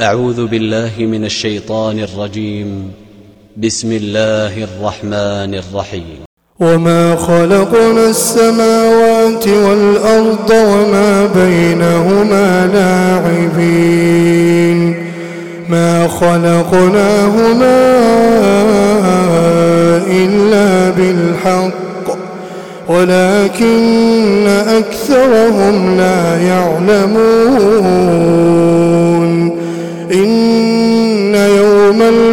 أعوذ بالله من الشيطان الرجيم. بسم الله الرحمن الرحيم. وما خلقنا السماوات والأرض وما بينهما لاعبين. ما خلقناهما إلا بالحق ولكن أكثرهم لا يعلمون.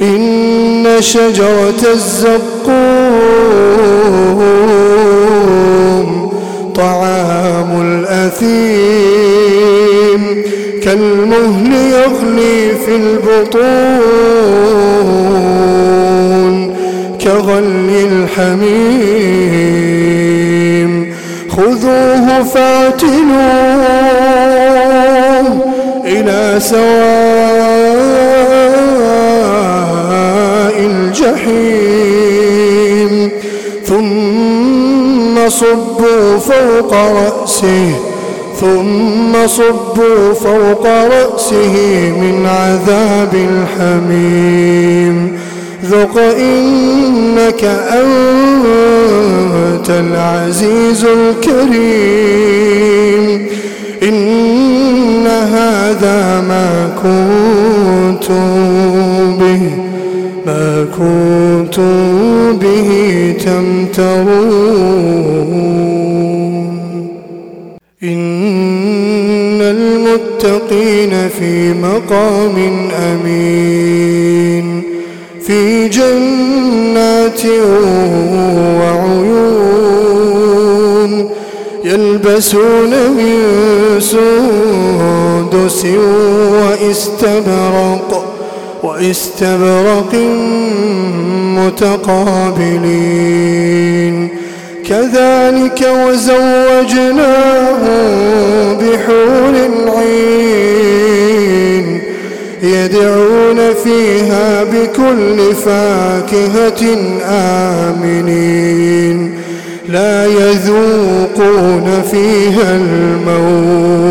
إن شجرة الزقوم طعام الأثيم كالمهل يغلي في البطون كغلي الحميم خذوه فاعتلوه إلى سواء الجحيم ثم صبوا فوق رأسه ثم صبوا فوق رأسه من عذاب الحميم. ذق إنك أنت العزيز الكريم. ما كنتم به تمترون. إن المتقين في مقام أمين. في جنات وعيون يلبسون من سندس واستبرق. وإستبرق متقابلين. كذلك وزوجناهم بحور عين يدعون فيها بكل فاكهة آمنين. لا يذوقون فيها الموت.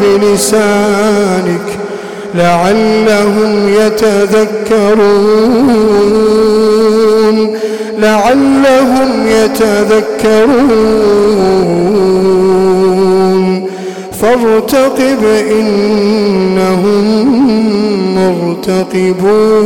بلسانك لعلهم يتذكرون لعلهم يتذكرون. فارتقب إنهم مرتقبون.